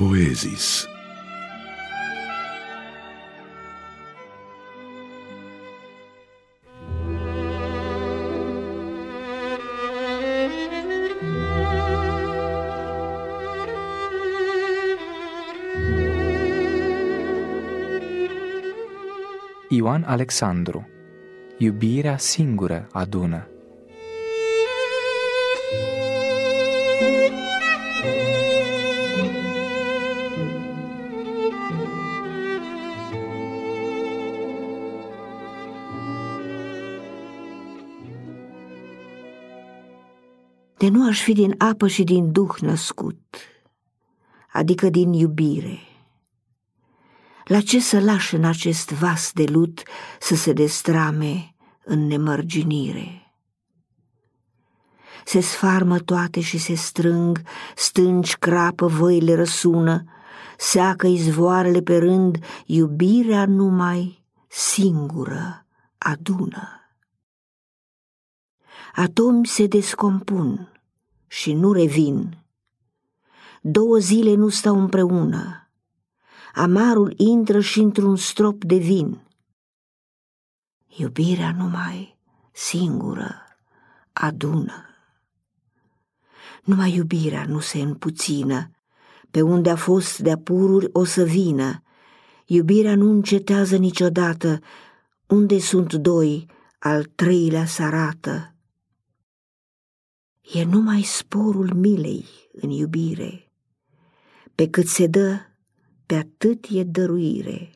Poezis. Ioan Alexandru Iubirea singură adună De nu aș fi din apă și din duh născut, adică din iubire. La ce să lași în acest vas de lut să se destrame în nemărginire? Se sfarmă toate și se strâng, stânci crapă, voile răsună, seacă izvoarele pe rând, iubirea numai singură adună atomi se descompun și nu revin. Două zile nu stau împreună. Amarul intră și într-un strop de vin. Iubirea numai singură adună. Numai iubirea nu se împuțină, pe unde a fost de pururi o să vină. Iubirea nu încetează niciodată, unde sunt doi, al treilea se arată. E numai sporul milei în iubire, pe cât se dă, pe atât e dăruire.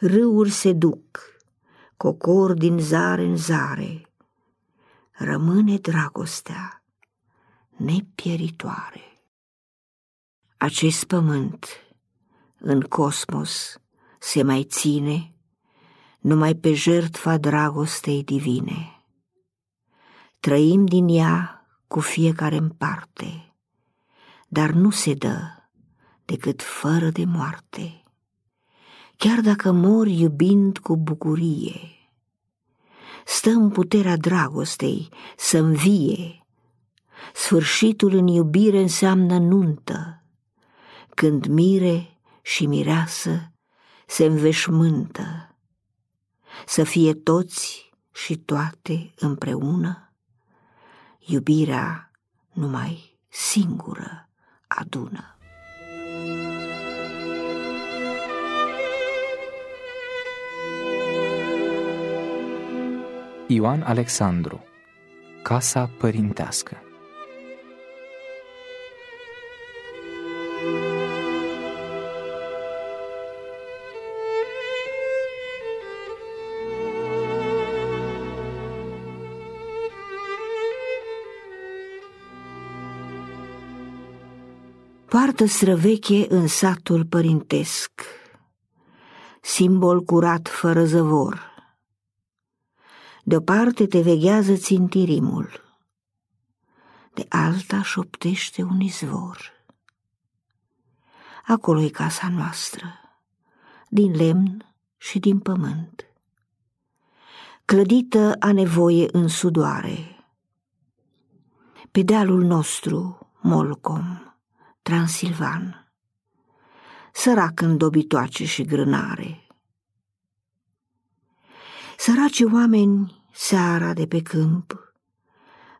Râuri se duc, cocor din zare în zare, rămâne dragostea nepieritoare. Acest pământ în cosmos se mai ține numai pe jertfa dragostei divine. Trăim din ea cu fiecare în parte, dar nu se dă decât fără de moarte. Chiar dacă mor iubind cu bucurie, stă în puterea dragostei să învie. Sfârșitul în iubire înseamnă nuntă, când mire și mireasă se înveșmântă, să fie toți și toate împreună iubirea numai singură adună. Ioan Alexandru Casa părintească Poartă străveche în satul părintesc, simbol curat fără zăvor. De-o te veghează țintirimul, de alta șoptește un izvor. acolo e casa noastră, din lemn și din pământ, clădită a nevoie în sudoare. Pe dealul nostru, Molcom, Transilvan, sărac în dobitoace și grânare. Săraci oameni seara de pe câmp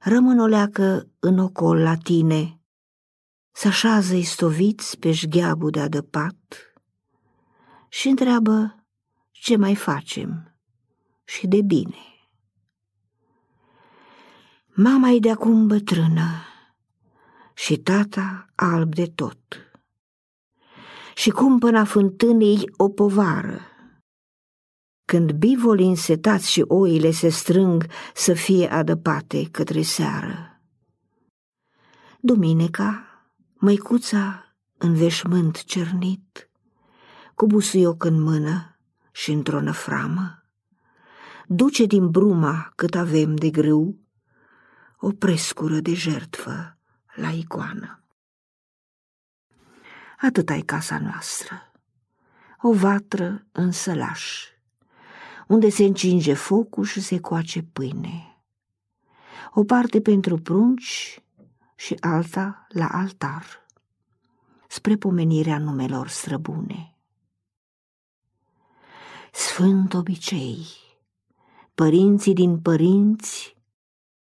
rămân o leacă în ocol la tine, să așează istoviți pe șgheabul de adăpat și întreabă ce mai facem și de bine. Mama e de acum bătrână, și tata alb de tot. Și cumpăna fântânii o povară. Când bivolii însetați și oile se strâng să fie adăpate către seară. Duminica, măicuța în veșmânt cernit, cu busuioc în mână și într-o năframă, duce din bruma cât avem de grâu o prescură de jertfă la icoană. Atât ai casa noastră, o vatră în sălaș, unde se încinge focul și se coace pâine. O parte pentru prunci și alta la altar. spre pomenirea numelor străbune. Sfânt obicei, părinții din părinți,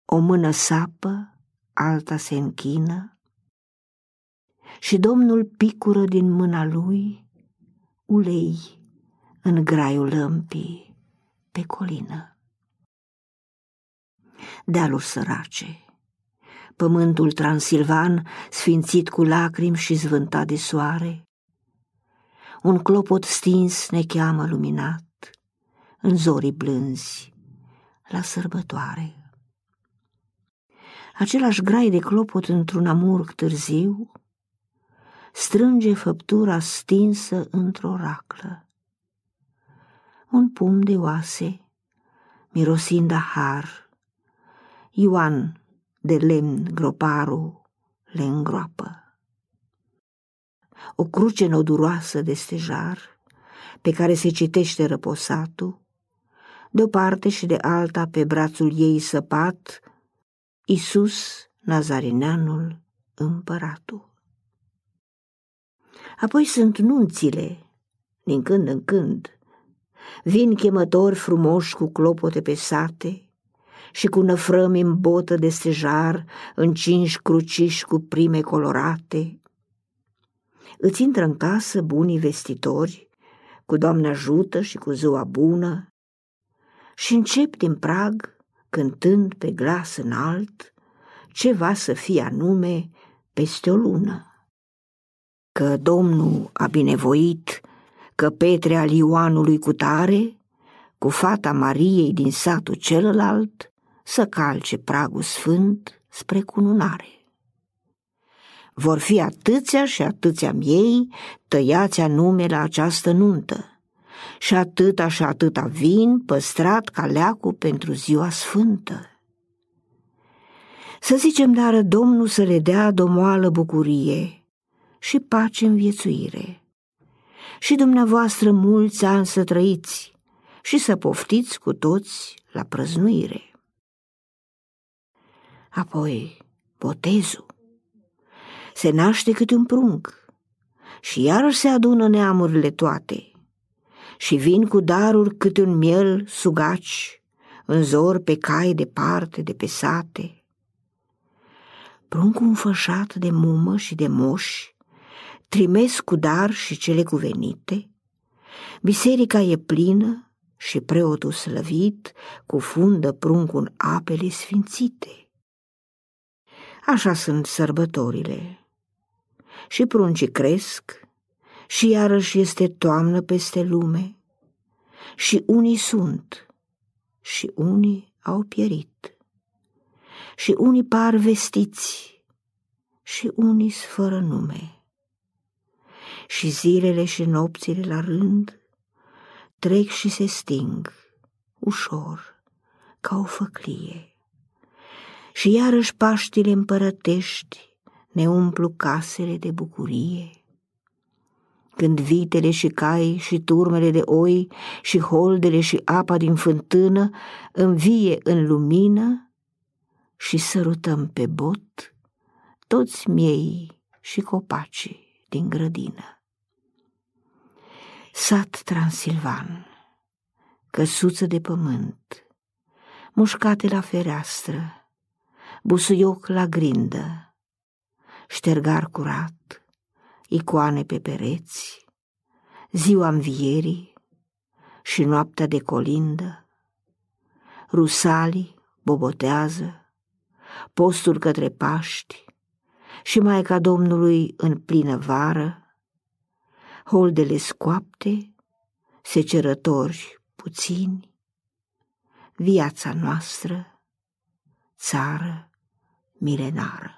o mână sapă, alta se închină, și Domnul picură din mâna lui ulei în graiul lămpii pe colină. Dealuri sărace, pământul transilvan sfințit cu lacrimi și zvântat de soare, un clopot stins ne cheamă luminat în zorii blânzi la sărbătoare. Același grai de clopot într-un amurg târziu strânge făptura stinsă într-o raclă. Un pum de oase, mirosind har, Ioan de lemn groparul le îngroapă. O cruce noduroasă de stejar, pe care se citește răposatul, de o parte și de alta pe brațul ei săpat, Isus, Nazarineanul, împăratul. Apoi sunt nunțile, din când în când. Vin chemători frumoși cu clopote pe sate și cu năfrămi în botă de stejar, încinși cruciși cu prime colorate. Îți intră în casă bunii vestitori, cu Doamne ajută și cu ziua bună, și încep din prag, cântând pe glas înalt, ceva să fie anume peste o lună că Domnul a binevoit că Petre al Ioanului cu tare, cu fata Mariei din satul celălalt, să calce pragul sfânt spre cununare. Vor fi atâția și atâția miei tăiați anume la această nuntă, și atâta și atâta vin păstrat ca leacul pentru ziua sfântă. Să zicem, dar Domnul să le dea domoală bucurie, și pace în viețuire. Și dumneavoastră mulți ani să trăiți și să poftiți cu toți la prăznuire. Apoi, botezul. Se naște câte un prunc și iarăși se adună neamurile toate și vin cu daruri câte un miel sugaci, în zor pe cai departe de pe sate. Pruncul înfășat de mumă și de moși trimesc cu dar și cele cuvenite, biserica e plină și preotul slăvit cufundă pruncul în apele sfințite. Așa sunt sărbătorile. Și pruncii cresc și iarăși este toamnă peste lume și unii sunt și unii au pierit și unii par vestiți și unii fără nume și zilele și nopțile la rând trec și se sting, ușor, ca o făclie. Și iarăși Paștile împărătești ne umplu casele de bucurie. Când vitele și cai și turmele de oi și holdele și apa din fântână învie în lumină și sărutăm pe bot toți miei și copacii din grădină. Sat transilvan, căsuță de pământ, mușcate la fereastră, busuioc la grindă, ștergar curat, icoane pe pereți, ziua învierii și noaptea de colindă, rusalii bobotează, postul către Paști și Maica Domnului în plină vară, holdele scoapte, secerători puțini, viața noastră, țară milenară.